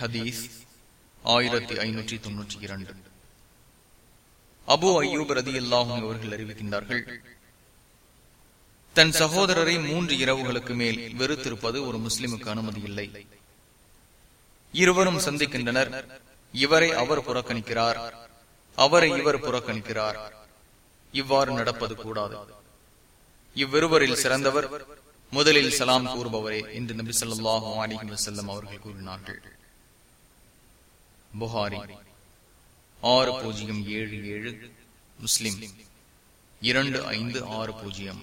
ஹதீஸ் ஆயிரத்தி ஐநூற்றி தொன்னூற்றி இரண்டு. அபு ஐயூப் ரதி அல்லாஹும் அவர்கள் அறிவிக்கின்றார்கள் தன் சகோதரரை மூன்று இரவுகளுக்கு மேல் வெறுத்திருப்பது ஒரு முஸ்லிமுக்கு அனுமதி இல்லை. இருவரும் சந்திக்கின்றனர். இவரை அவர் புறக்கணிக்கிறார். அவரை இவர் புறக்கணிக்கிறார். இவ்வாறு நடப்பது கூடாது. இவ்விருவரில் சிறந்தவர் முதலில் சலாம் கூறுபவரே என்று நபி சொல்லாஹு அலிஹி வசல்லம் அவர்கள் கூறினார்கள். புகாரி ஆறு பூஜ்ஜியம் ஏழு ஏழு முஸ்லிம் இரண்டு ஐந்து ஆறு பூஜ்ஜியம்